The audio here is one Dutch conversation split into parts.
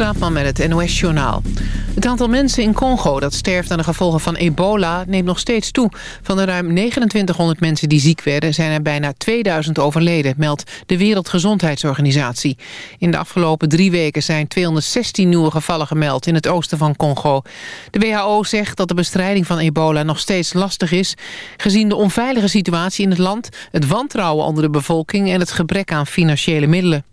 Straatman met het NOS-journaal. Het aantal mensen in Congo dat sterft aan de gevolgen van ebola neemt nog steeds toe. Van de ruim 2900 mensen die ziek werden zijn er bijna 2000 overleden, meldt de Wereldgezondheidsorganisatie. In de afgelopen drie weken zijn 216 nieuwe gevallen gemeld in het oosten van Congo. De WHO zegt dat de bestrijding van ebola nog steeds lastig is, gezien de onveilige situatie in het land, het wantrouwen onder de bevolking en het gebrek aan financiële middelen.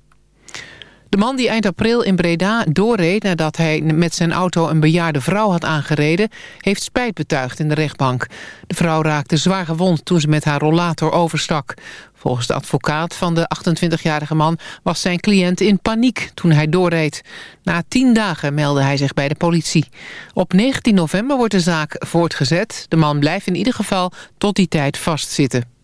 De man die eind april in Breda doorreed nadat hij met zijn auto een bejaarde vrouw had aangereden, heeft spijt betuigd in de rechtbank. De vrouw raakte zwaar gewond toen ze met haar rollator overstak. Volgens de advocaat van de 28-jarige man was zijn cliënt in paniek toen hij doorreed. Na tien dagen meldde hij zich bij de politie. Op 19 november wordt de zaak voortgezet. De man blijft in ieder geval tot die tijd vastzitten.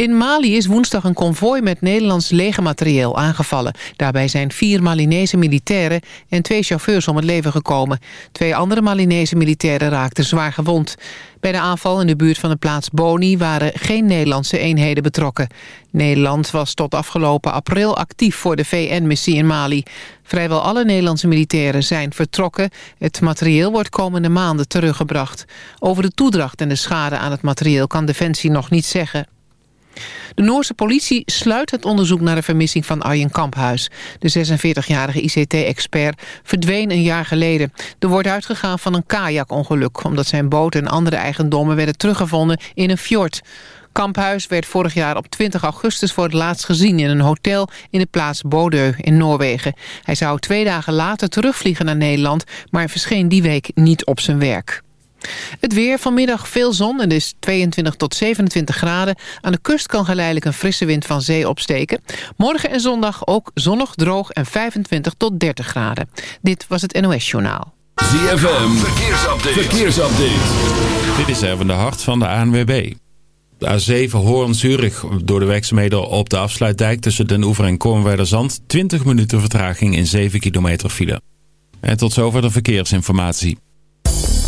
In Mali is woensdag een konvooi met Nederlands legermaterieel aangevallen. Daarbij zijn vier Malinese militairen en twee chauffeurs om het leven gekomen. Twee andere Malinese militairen raakten zwaar gewond. Bij de aanval in de buurt van de plaats Boni waren geen Nederlandse eenheden betrokken. Nederland was tot afgelopen april actief voor de VN-missie in Mali. Vrijwel alle Nederlandse militairen zijn vertrokken. Het materieel wordt komende maanden teruggebracht. Over de toedracht en de schade aan het materieel kan Defensie nog niet zeggen. De Noorse politie sluit het onderzoek naar de vermissing van Arjen Kamphuis. De 46-jarige ICT-expert verdween een jaar geleden. Er wordt uitgegaan van een kajakongeluk... omdat zijn boot en andere eigendommen werden teruggevonden in een fjord. Kamphuis werd vorig jaar op 20 augustus voor het laatst gezien... in een hotel in de plaats Bodø in Noorwegen. Hij zou twee dagen later terugvliegen naar Nederland... maar verscheen die week niet op zijn werk. Het weer vanmiddag veel zon en het is 22 tot 27 graden. Aan de kust kan geleidelijk een frisse wind van zee opsteken. Morgen en zondag ook zonnig, droog en 25 tot 30 graden. Dit was het NOS Journaal. ZFM, verkeersupdate. verkeersupdate. Dit is even de hart van de ANWB. De A7 Hoorn-Zurich door de werkzaamheden op de afsluitdijk... tussen Den Oever en Kornwerderzand... 20 minuten vertraging in 7 kilometer file. En tot zover de verkeersinformatie.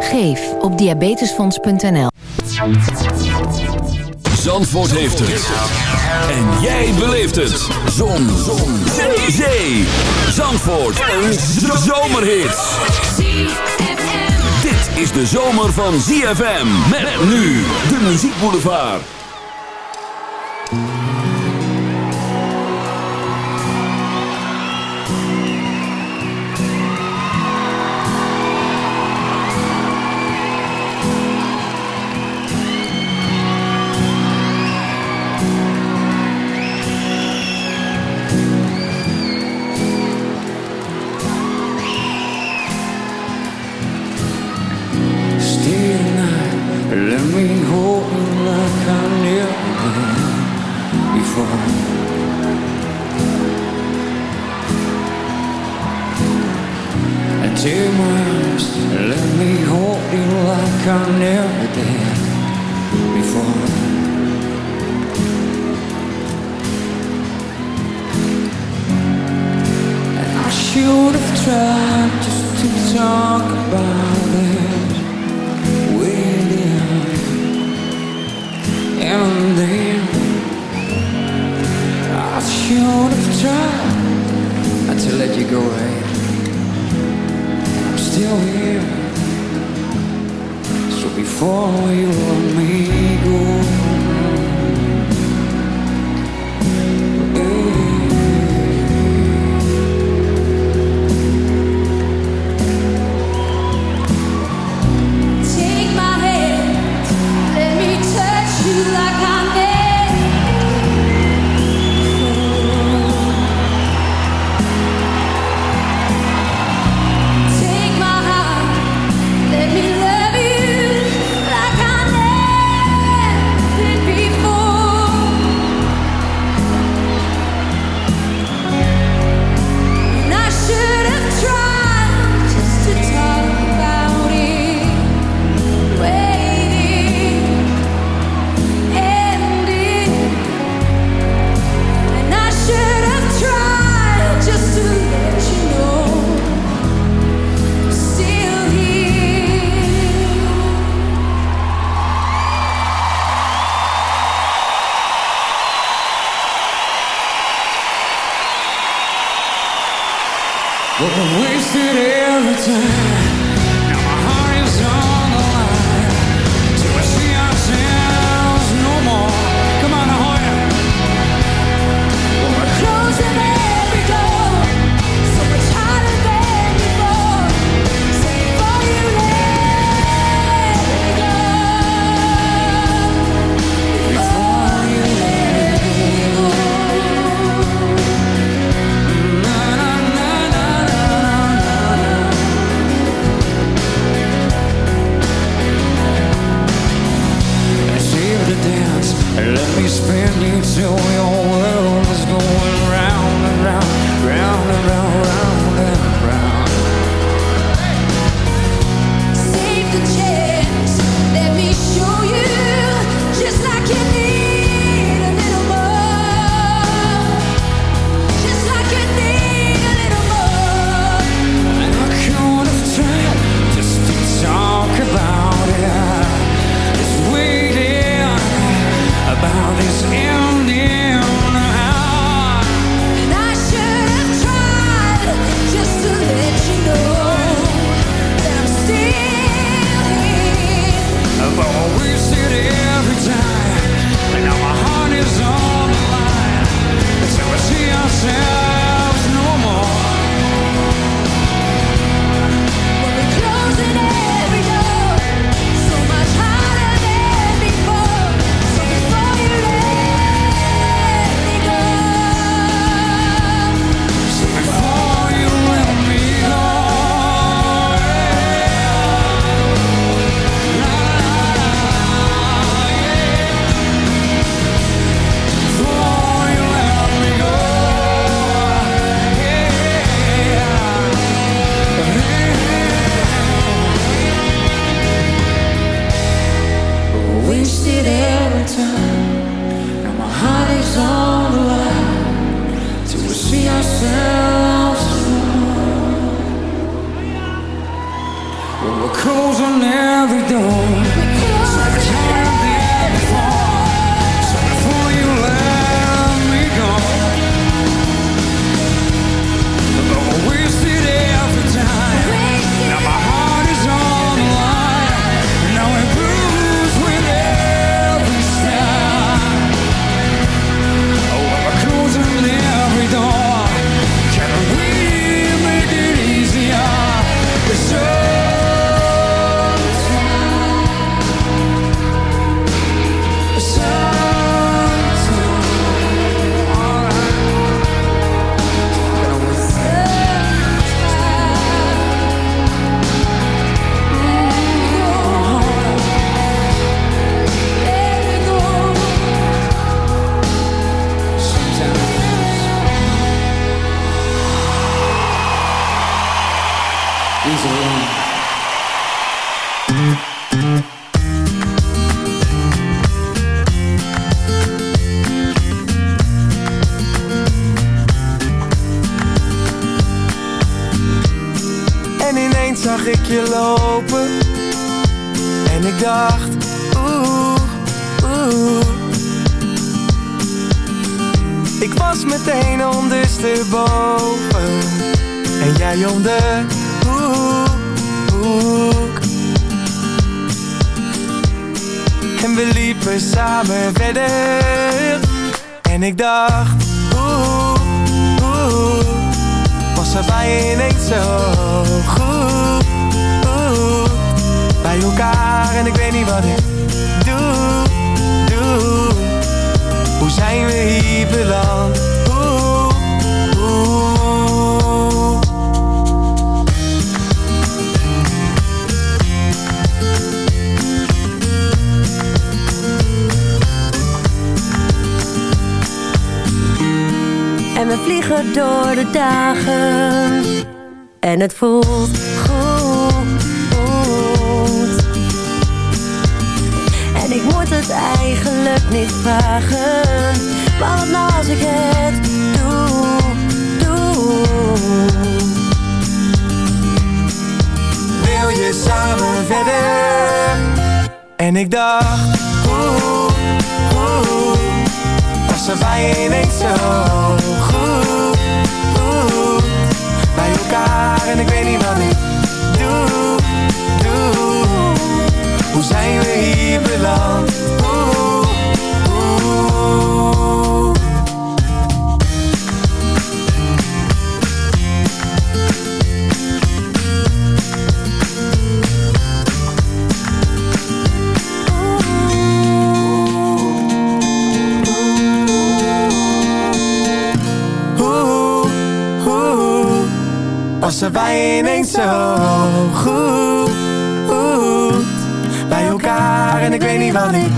Geef op diabetesfonds.nl. Zandvoort heeft het. En jij beleeft het. Zon. Zon. Zee. Zandvoort. Een zomerhit. Dit is de zomer van ZFM. Met nu de muziekboulevard. Stay En ineens samen verder. En ik dacht, oh, hoe, was er bij ineens zo goed, goed, bij elkaar en ik weet niet wat ik doe, doe. Hoe zijn we hier beland? passen wij ineens zo goed bij elkaar en ik weet niet wat ik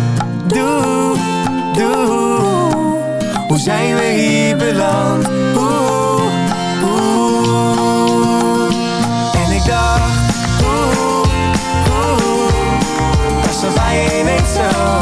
doe, doe. Hoe zijn we hier beland? Oeh, oeh. En ik dacht, oeh, oeh, passen wij ineens zo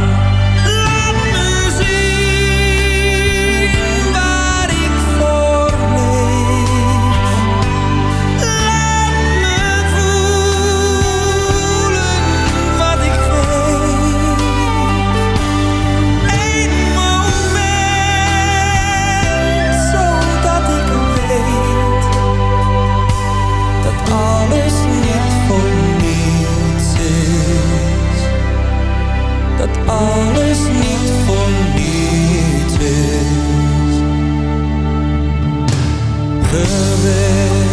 alles niet voor niets is geweest.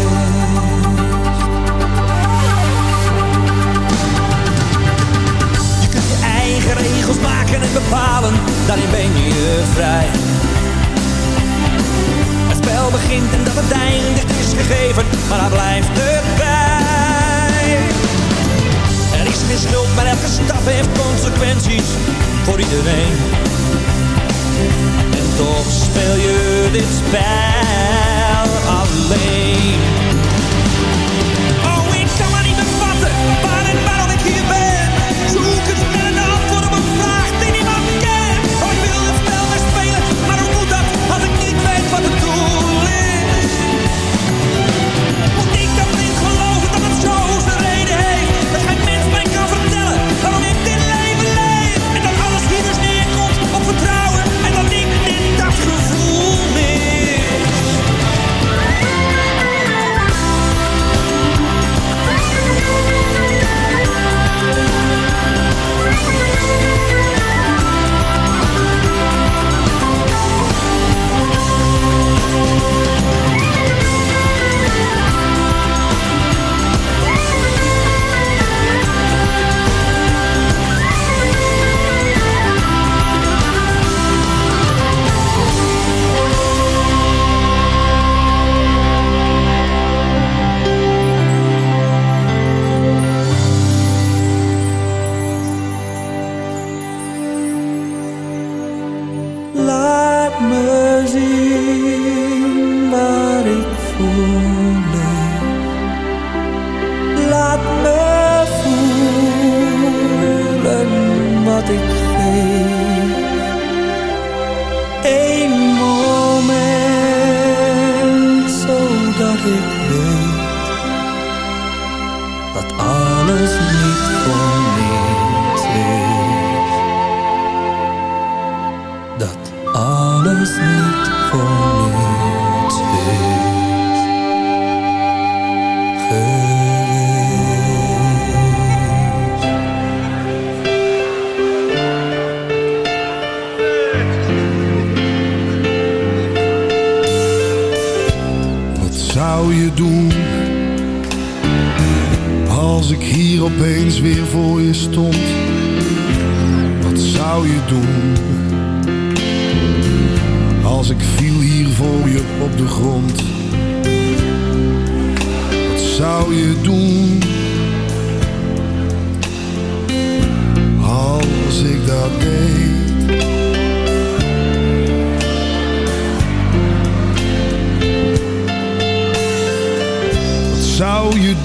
Je kunt je eigen regels maken en bepalen, daarin ben je vrij. Het spel begint en dat het einde is gegeven, maar hij blijft erbij Schuld, maar elke stap heeft consequenties voor iedereen. En toch speel je dit spel alleen. Oh, ik kan maar niet bevatten waar en waarom ik hier ben.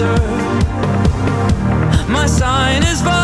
answer. My sign is. Violent.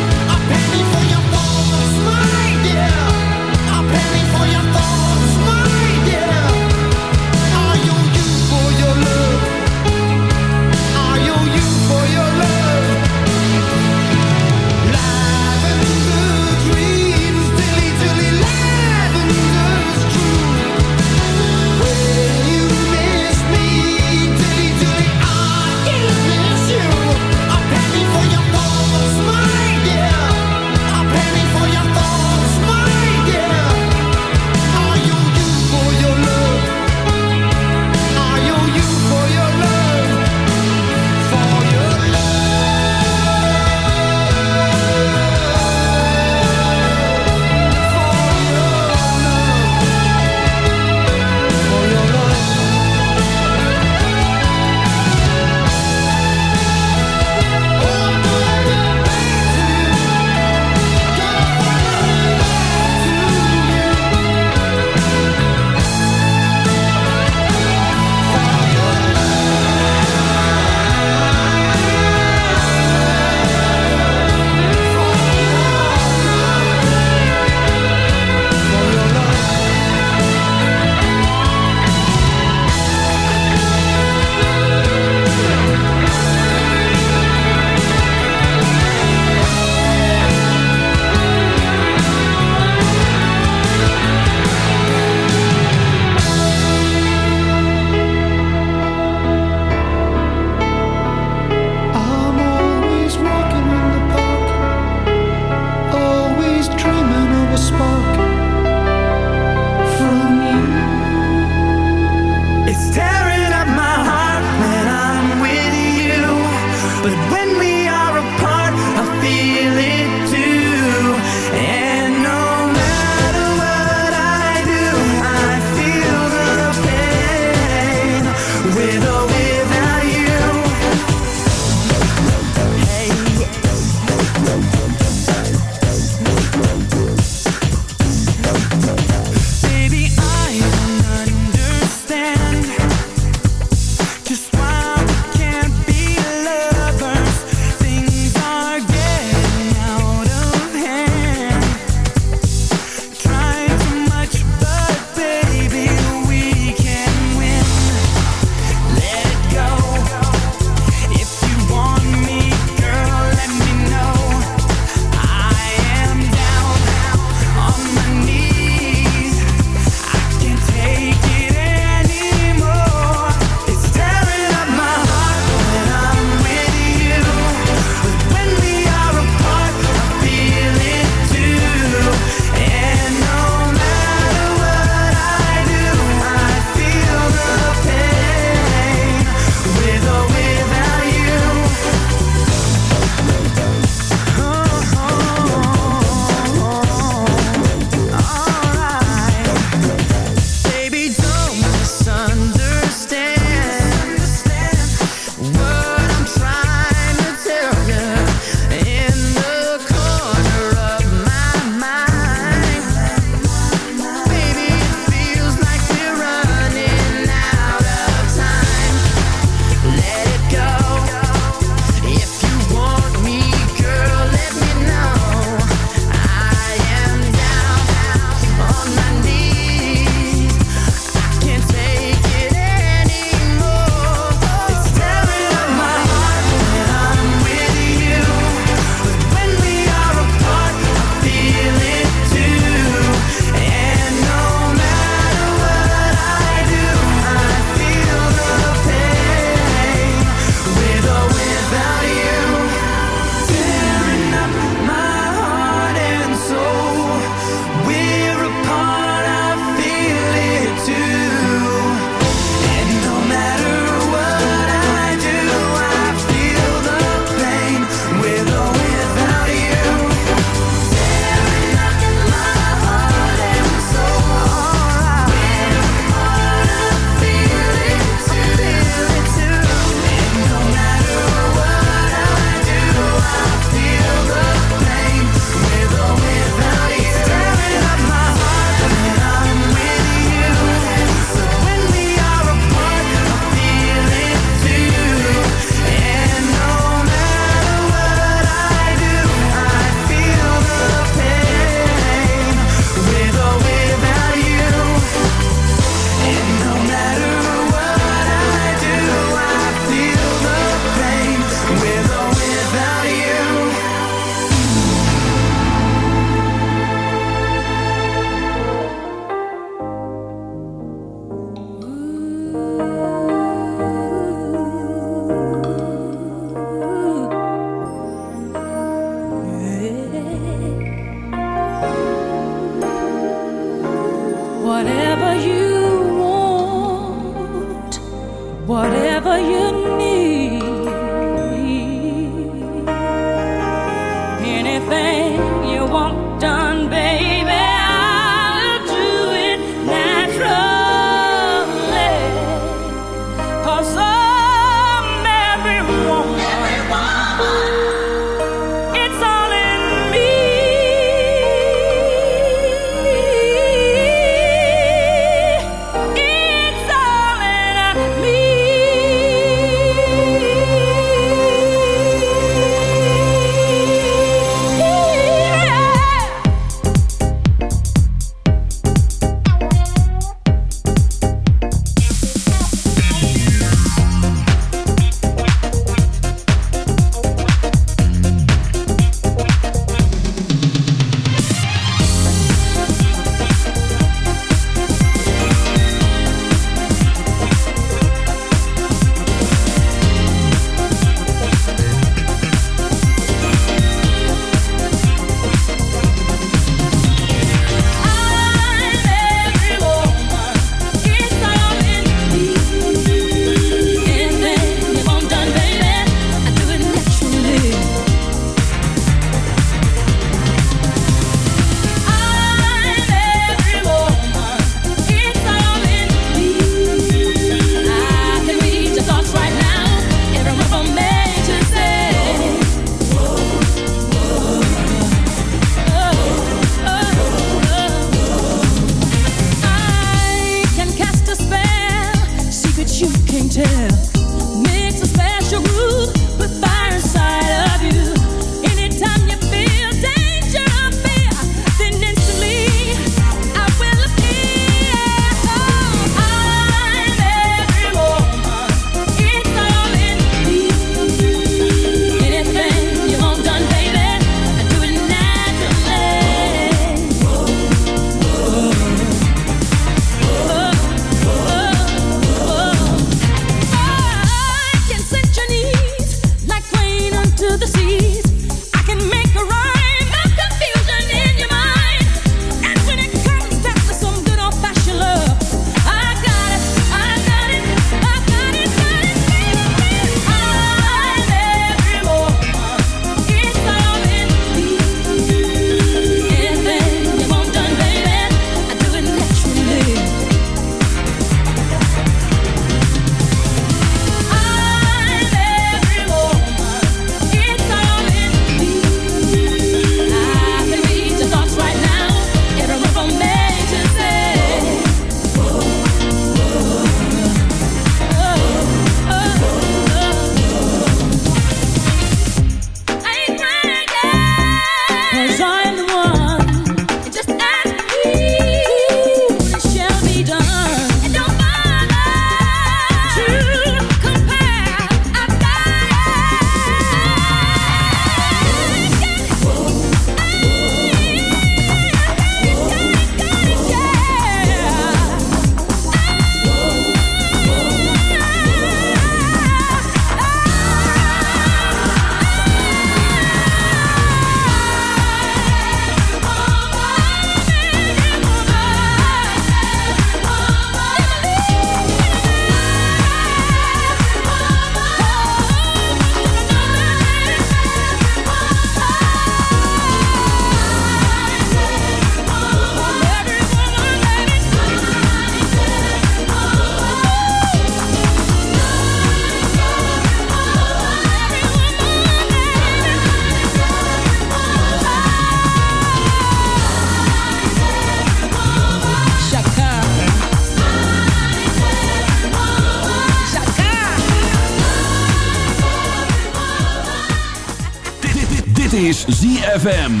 ZFM.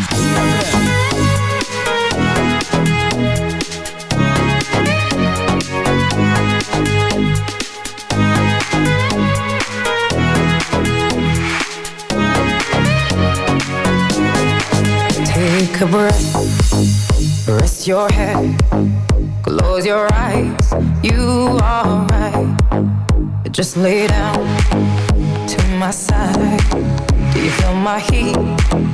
Take a breath, rest your head, close your eyes. You are right. Just lay down to my side. Do you feel my heat?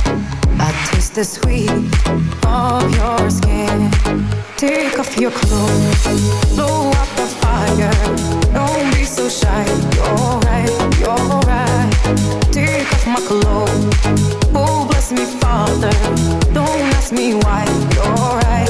I taste the sweet of your skin. Take off your clothes, blow up the fire. Don't be so shy. You're right, you're right. Take off my clothes. Oh, bless me, Father. Don't ask me why. You're right,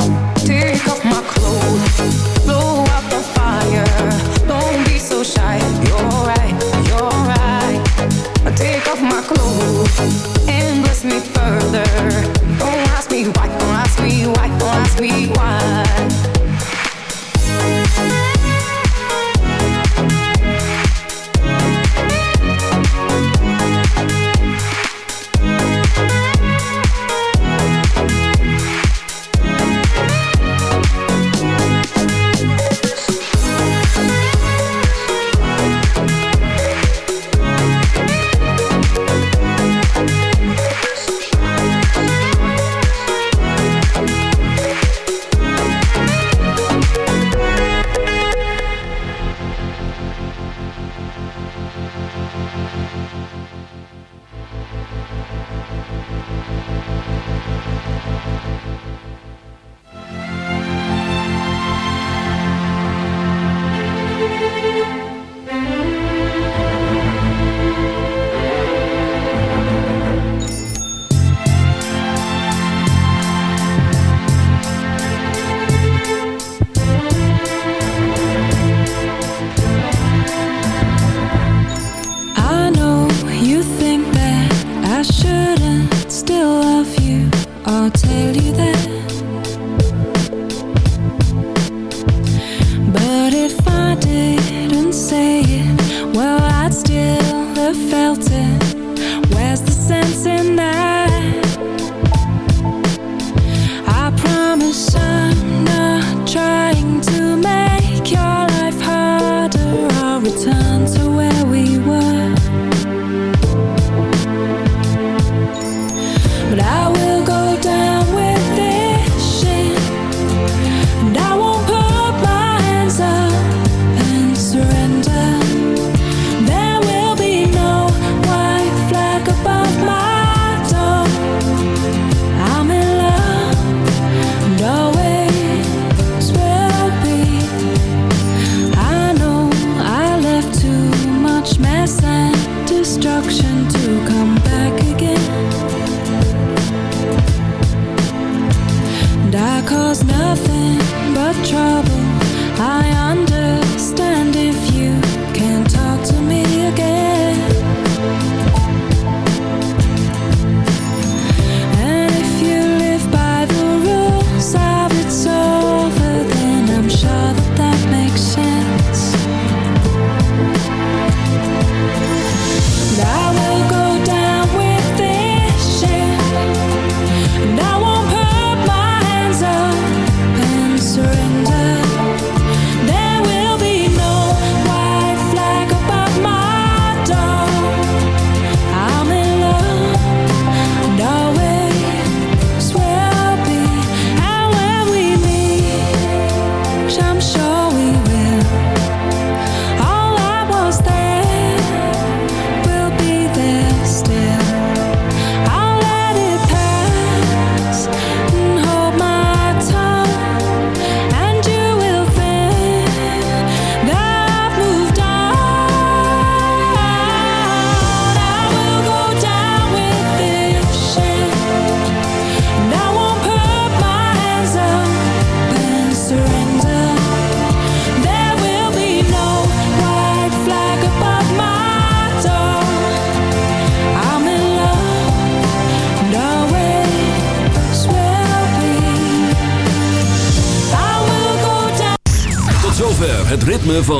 Don't ask me why, don't ask me why, don't ask me why.